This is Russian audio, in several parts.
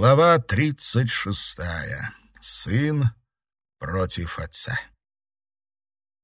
Глава тридцать шестая. Сын против отца.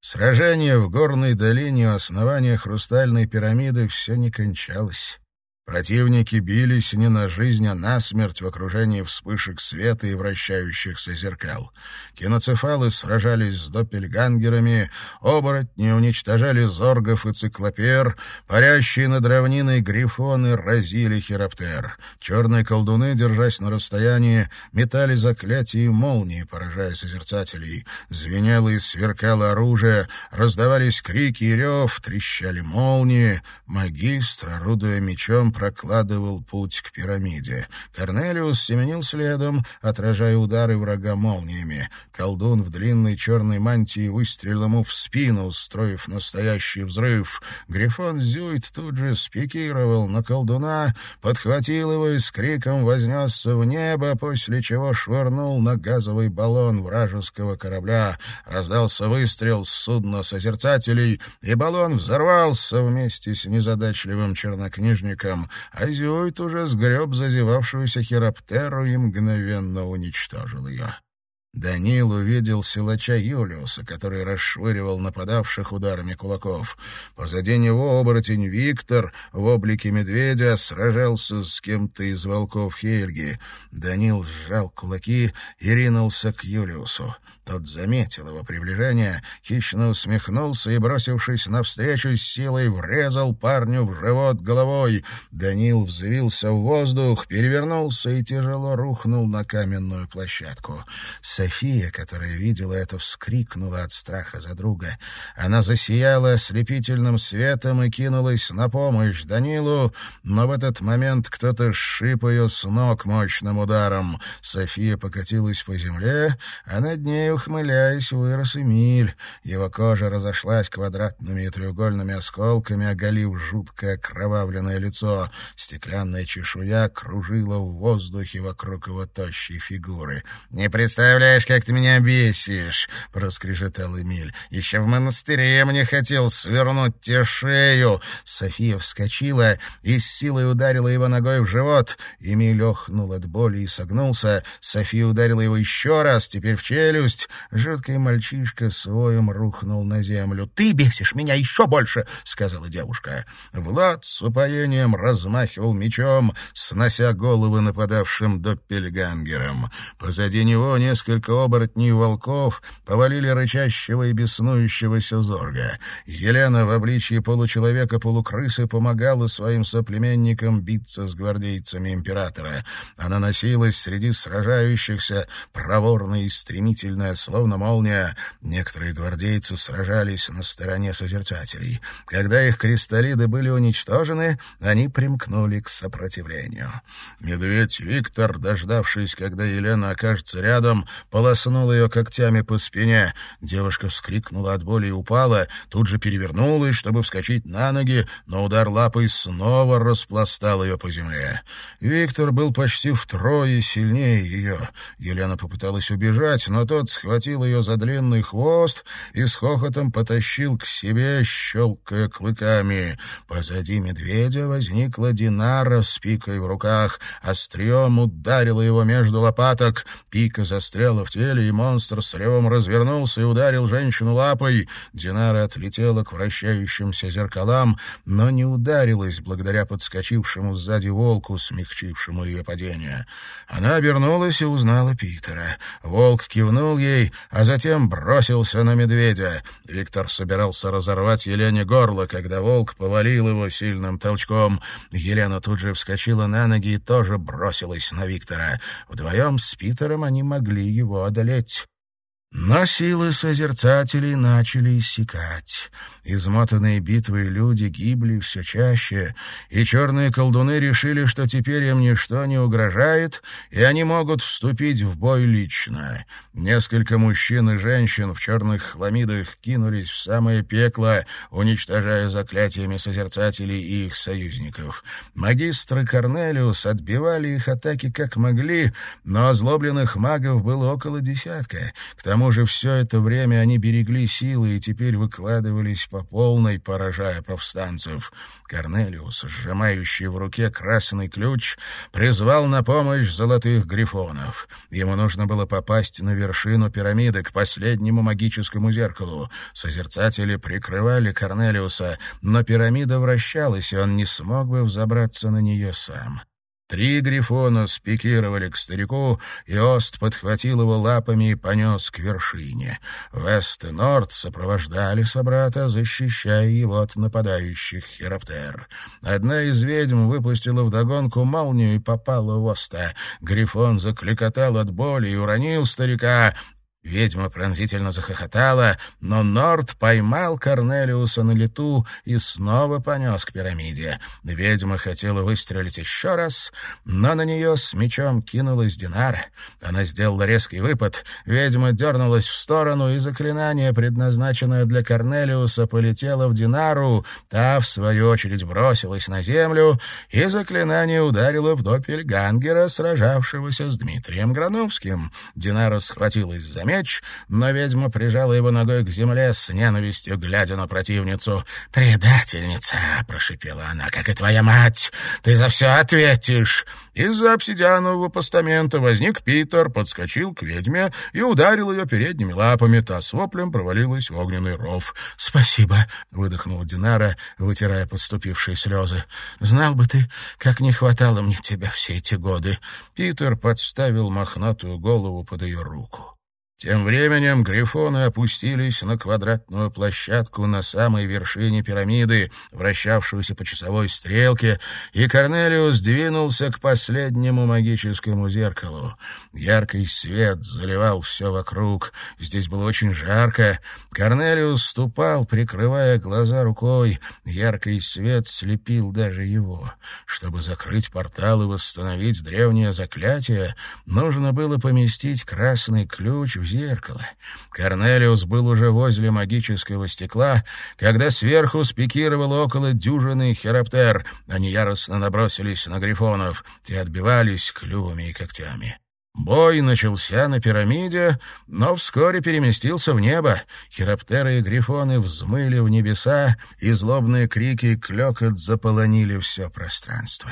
Сражение в горной долине у основания хрустальной пирамиды все не кончалось. Противники бились не на жизнь, а на смерть в окружении вспышек света и вращающихся зеркал. Киноцефалы сражались с доппельгангерами, оборотни уничтожали зоргов и циклопер, парящие над равниной грифоны разили хироптер. Черные колдуны, держась на расстоянии, метали заклятия и молнии, поражая созерцателей. Звенело и сверкало оружие, раздавались крики и рев, трещали молнии. Магистр, орудуя мечом, прокладывал путь к пирамиде. Корнелиус семенил следом, отражая удары врага молниями. Колдун в длинной черной мантии выстрелил ему в спину, устроив настоящий взрыв. Грифон Зюит тут же спикировал на колдуна, подхватил его и с криком вознесся в небо, после чего швырнул на газовый баллон вражеского корабля. Раздался выстрел с судна созерцателей, и баллон взорвался вместе с незадачливым чернокнижником Зюит уже сгреб зазевавшуюся хироптеру и мгновенно уничтожил ее. Данил увидел силача Юлиуса, который расшвыривал нападавших ударами кулаков. Позади него оборотень Виктор в облике медведя сражался с кем-то из волков Хельги. Данил сжал кулаки и ринулся к Юлиусу. Тот заметил его приближение, хищно усмехнулся и, бросившись навстречу, с силой врезал парню в живот головой. Данил взвился в воздух, перевернулся и тяжело рухнул на каменную площадку. София, которая видела это, вскрикнула от страха за друга. Она засияла ослепительным светом и кинулась на помощь Данилу, но в этот момент кто-то сшиб ее с ног мощным ударом. София покатилась по земле, а над ней ухмыляясь, вырос Эмиль. Его кожа разошлась квадратными и треугольными осколками, оголив жуткое окровавленное лицо. Стеклянная чешуя кружила в воздухе вокруг его тощей фигуры. «Не представляешь, как ты меня бесишь!» — проскрежетал Эмиль. «Еще в монастыре мне хотел свернуть тебе шею!» София вскочила и с силой ударила его ногой в живот. Эмиль охнул от боли и согнулся. София ударила его еще раз, теперь в челюсть. Жуткий мальчишка своем рухнул на землю. «Ты бесишь меня еще больше!» — сказала девушка. Влад с упоением размахивал мечом, снося головы нападавшим доппельгангерам. Позади него несколько оборотней волков повалили рычащего и беснующегося зорга. Елена в обличии получеловека-полукрысы помогала своим соплеменникам биться с гвардейцами императора. Она носилась среди сражающихся, проворная и стремительная, словно молния. Некоторые гвардейцы сражались на стороне созерцателей. Когда их кристаллиды были уничтожены, они примкнули к сопротивлению. Медведь Виктор, дождавшись, когда Елена окажется рядом, полоснул ее когтями по спине. Девушка вскрикнула от боли и упала, тут же перевернулась, чтобы вскочить на ноги, но удар лапой снова распластал ее по земле. Виктор был почти втрое сильнее ее. Елена попыталась убежать, но тот схватил ее за длинный хвост и с хохотом потащил к себе, щелкая клыками. Позади медведя возникла Динара с пикой в руках. Острием ударила его между лопаток. Пика застряла в теле, и монстр с ревом развернулся и ударил женщину лапой. Динара отлетела к вращающимся зеркалам, но не ударилась благодаря подскочившему сзади волку, смягчившему ее падение. Она обернулась и узнала Питера. Волк кивнул ей, а затем бросился на медведя. Виктор собирался разорвать Елене горло, когда волк повалил его сильным толчком. Елена тут же вскочила на ноги и тоже бросилась на Виктора. Вдвоем с Питером они могли его одолеть. Но силы созерцателей начали иссякать. Измотанные битвой люди гибли все чаще, и черные колдуны решили, что теперь им ничто не угрожает, и они могут вступить в бой лично. Несколько мужчин и женщин в черных хламидах кинулись в самое пекло, уничтожая заклятиями созерцателей и их союзников. Магистры Корнелиус отбивали их атаки как могли, но озлобленных магов было около десятка. К тому тому же все это время они берегли силы и теперь выкладывались по полной, поражая повстанцев. Корнелиус, сжимающий в руке красный ключ, призвал на помощь золотых грифонов. Ему нужно было попасть на вершину пирамиды, к последнему магическому зеркалу. Созерцатели прикрывали Корнелиуса, но пирамида вращалась, и он не смог бы взобраться на нее сам. Три грифона спикировали к старику, и Ост подхватил его лапами и понес к вершине. Вест и Норд сопровождали собрата, защищая его от нападающих хироптер. Одна из ведьм выпустила вдогонку молнию и попала в Оста. Грифон закликотал от боли и уронил старика, Ведьма пронзительно захохотала, но Норд поймал Корнелиуса на лету и снова понес к пирамиде. Ведьма хотела выстрелить еще раз, но на нее с мечом кинулась Динара. Она сделала резкий выпад, ведьма дернулась в сторону, и заклинание, предназначенное для Корнелиуса, полетело в Динару, та, в свою очередь, бросилась на землю, и заклинание ударило в Доппельгангера, сражавшегося с Дмитрием Грановским. Динара схватилась за меч, меч, но ведьма прижала его ногой к земле с ненавистью, глядя на противницу. «Предательница!» — прошипела она. «Как и твоя мать! Ты за все ответишь!» Из-за обсидианового постамента возник Питер, подскочил к ведьме и ударил ее передними лапами. Та с воплем провалилась в огненный ров. «Спасибо!» — выдохнула Динара, вытирая подступившие слезы. «Знал бы ты, как не хватало мне тебя все эти годы!» Питер подставил мохнатую голову под ее руку. Тем временем грифоны опустились на квадратную площадку на самой вершине пирамиды, вращавшуюся по часовой стрелке, и Корнелиус двинулся к последнему магическому зеркалу. Яркий свет заливал все вокруг. Здесь было очень жарко. Корнелиус ступал, прикрывая глаза рукой. Яркий свет слепил даже его. Чтобы закрыть портал и восстановить древнее заклятие, нужно было поместить красный ключ в зеркало. Корнелиус был уже возле магического стекла, когда сверху спикировало около дюжины хероптер. Они яростно набросились на грифонов. Те отбивались клювами и когтями. Бой начался на пирамиде, но вскоре переместился в небо. Хироптеры и грифоны взмыли в небеса, и злобные крики и клёкот заполонили все пространство.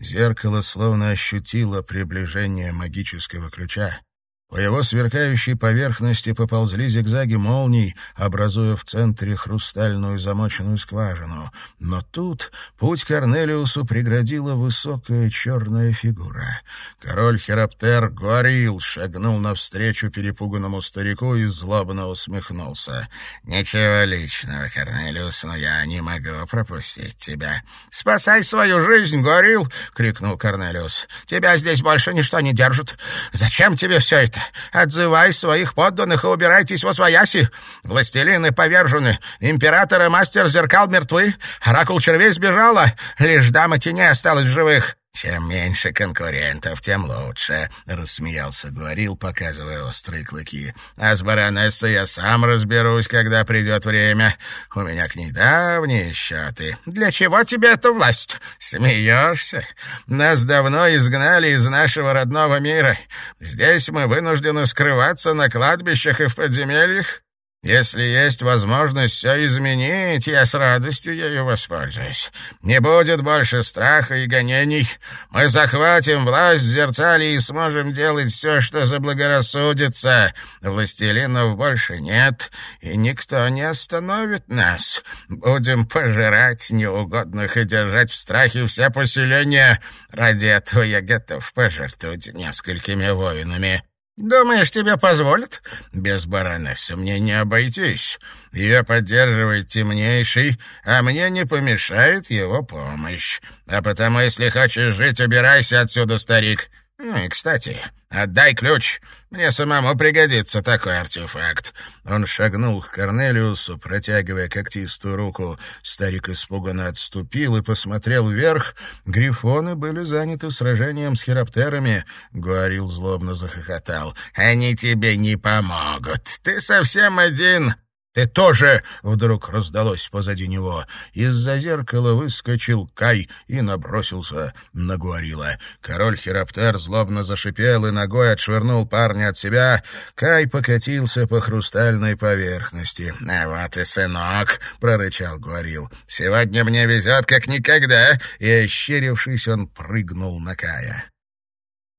Зеркало словно ощутило приближение магического ключа. По его сверкающей поверхности поползли зигзаги молний, образуя в центре хрустальную замоченную скважину. Но тут путь Корнелиусу преградила высокая черная фигура. Король Хераптер Гуарил шагнул навстречу перепуганному старику и злобно усмехнулся. «Ничего личного, Корнелиус, но я не могу пропустить тебя». «Спасай свою жизнь, Гуарил!» — крикнул Корнелиус. «Тебя здесь больше ничто не держит. Зачем тебе все это?» Отзывай своих подданных и убирайтесь во свояси. Властелины повержены, император и мастер зеркал мертвы, оракул червей сбежала, лишь дама теней осталась в живых». «Чем меньше конкурентов, тем лучше», — рассмеялся говорил, показывая острые клыки. «А с баронессой я сам разберусь, когда придет время. У меня к ней давние счеты. Для чего тебе эта власть? Смеешься? Нас давно изгнали из нашего родного мира. Здесь мы вынуждены скрываться на кладбищах и в подземельях. Если есть возможность все изменить, я с радостью ею воспользуюсь. Не будет больше страха и гонений. Мы захватим власть в зерцале и сможем делать все, что заблагорассудится. Властелинов больше нет, и никто не остановит нас. Будем пожирать неугодных и держать в страхе все поселения. Ради этого я готов пожертвовать несколькими воинами». «Думаешь, тебе позволят?» «Без баронессы мне не обойтись. Ее поддерживает темнейший, а мне не помешает его помощь. А потому, если хочешь жить, убирайся отсюда, старик. Ну кстати, отдай ключ. Мне самому пригодится такой артефакт». Он шагнул к Корнелиусу, протягивая когтистую руку. Старик испуганно отступил и посмотрел вверх. Грифоны были заняты сражением с хироптерами. Гуарил злобно захохотал. «Они тебе не помогут. Ты совсем один». «Ты тоже!» — вдруг раздалось позади него. Из-за зеркала выскочил Кай и набросился на Гуарила. Король Хироптер злобно зашипел и ногой отшвырнул парня от себя. Кай покатился по хрустальной поверхности. «А вот и сынок!» — прорычал Гуарил. «Сегодня мне везет как никогда!» И, ощерившись, он прыгнул на Кая.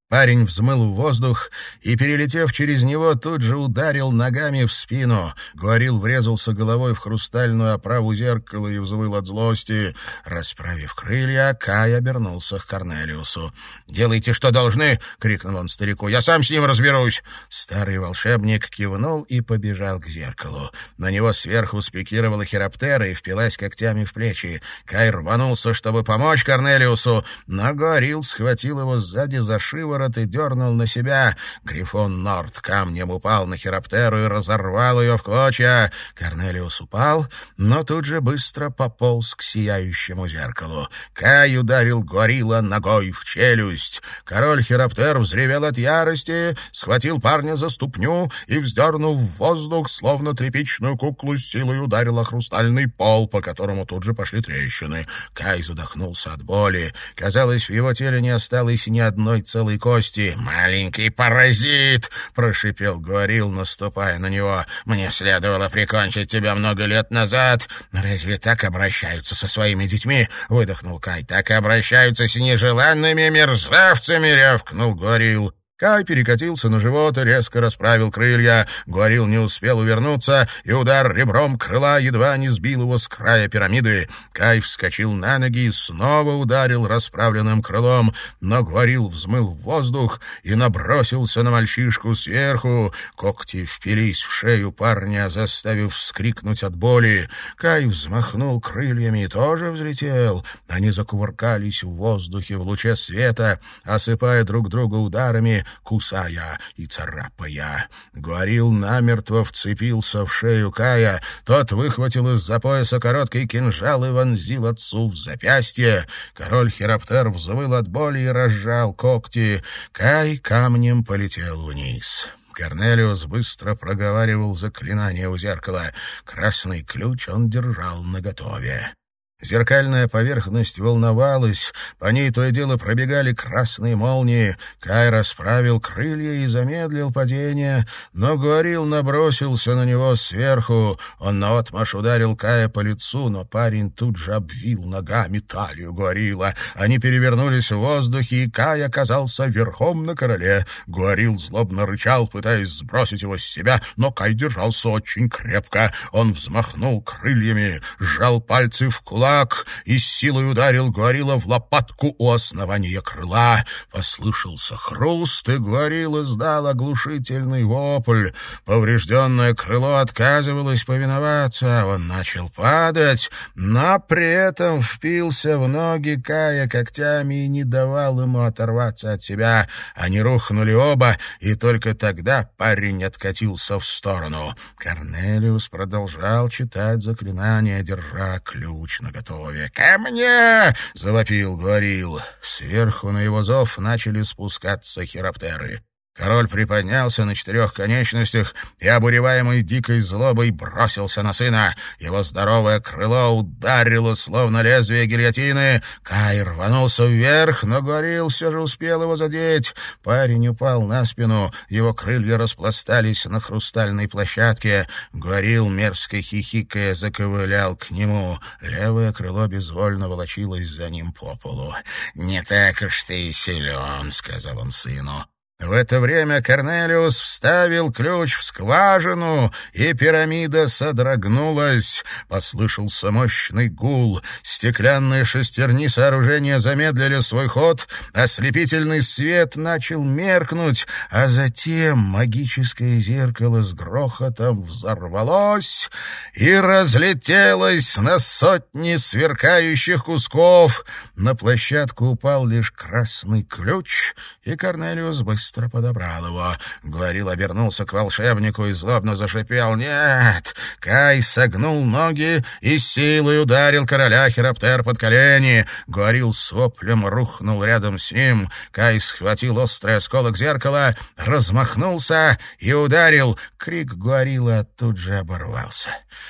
Парень взмыл в воздух и, перелетев через него, тут же ударил ногами в спину. Гуарил врезался головой в хрустальную оправу зеркала и взвыл от злости. Расправив крылья, Кай обернулся к Корнелиусу. «Делайте, что должны!» — крикнул он старику. «Я сам с ним разберусь!» Старый волшебник кивнул и побежал к зеркалу. На него сверху спикировала хироптера и впилась когтями в плечи. Кай рванулся, чтобы помочь Корнелиусу, но Гуарил схватил его сзади за шиворот шиворот и дернул на себя. Грифон Норд камнем упал на хироптеру и разорвал ее в клочья. Корнелиус упал, но тут же быстро пополз к сияющему зеркалу. Кай ударил горилла ногой в челюсть. Король хироптер взревел от ярости, схватил парня за ступню и, вздернув в воздух, словно тряпичную куклу, силой ударил о хрустальный пол, по которому тут же пошли трещины. Кай задохнулся от боли. Казалось, в его теле не осталось ни одной целой кости. «Маленький паразит!» — прошипел говорил, наступая на него. «Мне следовало прикончить тебя много лет назад. Разве так обращаются со своими детьми?» — выдохнул Кай. «Так обращаются с нежеланными мерзавцами!» — рявкнул говорил. Кай перекатился на живот и резко расправил крылья. Гуарил не успел увернуться, и удар ребром крыла едва не сбил его с края пирамиды. Кай вскочил на ноги и снова ударил расправленным крылом, но Гуарил взмыл в воздух и набросился на мальчишку сверху. Когти впились в шею парня, заставив вскрикнуть от боли. Кай взмахнул крыльями и тоже взлетел. Они закувыркались в воздухе в луче света, осыпая друг друга ударами, кусая и царапая. Гуарил намертво вцепился в шею Кая. Тот выхватил из-за пояса короткий кинжал и вонзил отцу в запястье. Король Хироптер взвыл от боли и разжал когти. Кай камнем полетел вниз. Корнелиус быстро проговаривал заклинание у зеркала. Красный ключ он держал наготове. Зеркальная поверхность волновалась, по ней то и дело пробегали красные молнии. Кай расправил крылья и замедлил падение, но Гуарил набросился на него сверху. Он наотмашь ударил Кая по лицу, но парень тут же обвил ногами талию Гуарила. Они перевернулись в воздухе, и Кай оказался верхом на короле. Гуарил злобно рычал, пытаясь сбросить его с себя, но Кай держался очень крепко. Он взмахнул крыльями, сжал пальцы в кулак, кулак и силой ударил Гуарила в лопатку у основания крыла. Послышался хруст, и Гуарил издал оглушительный вопль. Поврежденное крыло отказывалось повиноваться. Он начал падать, но при этом впился в ноги Кая когтями и не давал ему оторваться от себя. Они рухнули оба, и только тогда парень откатился в сторону. Корнелиус продолжал читать заклинание, держа ключ на наготове. «Ко мне!» — завопил говорил. Сверху на его зов начали спускаться хироптеры. Король приподнялся на четырех конечностях и, обуреваемый дикой злобой, бросился на сына. Его здоровое крыло ударило, словно лезвие гильотины. Кай рванулся вверх, но Горил все же успел его задеть. Парень упал на спину, его крылья распластались на хрустальной площадке. Горил, мерзко хихикая, заковылял к нему. Левое крыло безвольно волочилось за ним по полу. «Не так уж ты и силен», — сказал он сыну. В это время Корнелиус вставил ключ в скважину, и пирамида содрогнулась. Послышался мощный гул. Стеклянные шестерни сооружения замедлили свой ход, ослепительный свет начал меркнуть, а затем магическое зеркало с грохотом взорвалось и разлетелось на сотни сверкающих кусков. На площадку упал лишь красный ключ, и Корнелиус быстро быстро подобрал его. Говорил, обернулся к волшебнику и злобно зашипел. «Нет!» Кай согнул ноги и силой ударил короля Хироптер под колени. Говорил с воплем рухнул рядом с ним. Кай схватил острый осколок зеркала, размахнулся и ударил. Крик Гуарила тут же оборвался.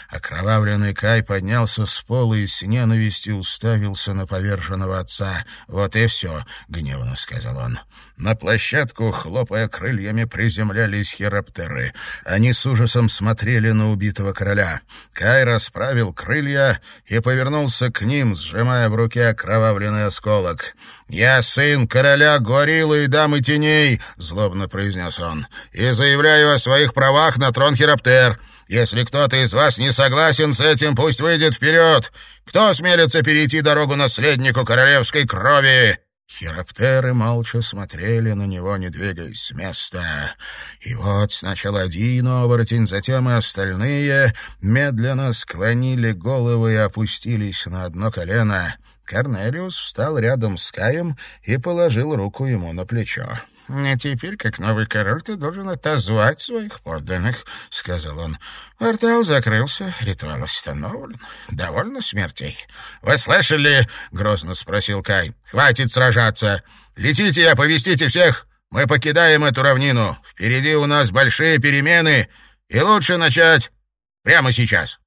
Окровавленный Кай поднялся с пола и с ненавистью уставился на поверженного отца. «Вот и все», — гневно сказал он. На площадку, хлопая крыльями, приземлялись хироптеры. Они с ужасом смотрели на убитого короля. Кай расправил крылья и повернулся к ним, сжимая в руке окровавленный осколок. «Я сын короля гориллы и дамы теней», — злобно произнес он, — «и заявляю о своих правах на трон хироптер». Если кто-то из вас не согласен с этим, пусть выйдет вперед. Кто осмелится перейти дорогу наследнику королевской крови?» Хироптеры молча смотрели на него, не двигаясь с места. И вот сначала один оборотень, затем и остальные медленно склонили головы и опустились на одно колено. Корнелиус встал рядом с Каем и положил руку ему на плечо. «А теперь, как новый король, ты должен отозвать своих подданных», — сказал он. «Портал закрылся, ритуал остановлен. Довольно смертей». «Вы слышали?» — грозно спросил Кай. «Хватит сражаться. Летите и оповестите всех. Мы покидаем эту равнину. Впереди у нас большие перемены, и лучше начать прямо сейчас».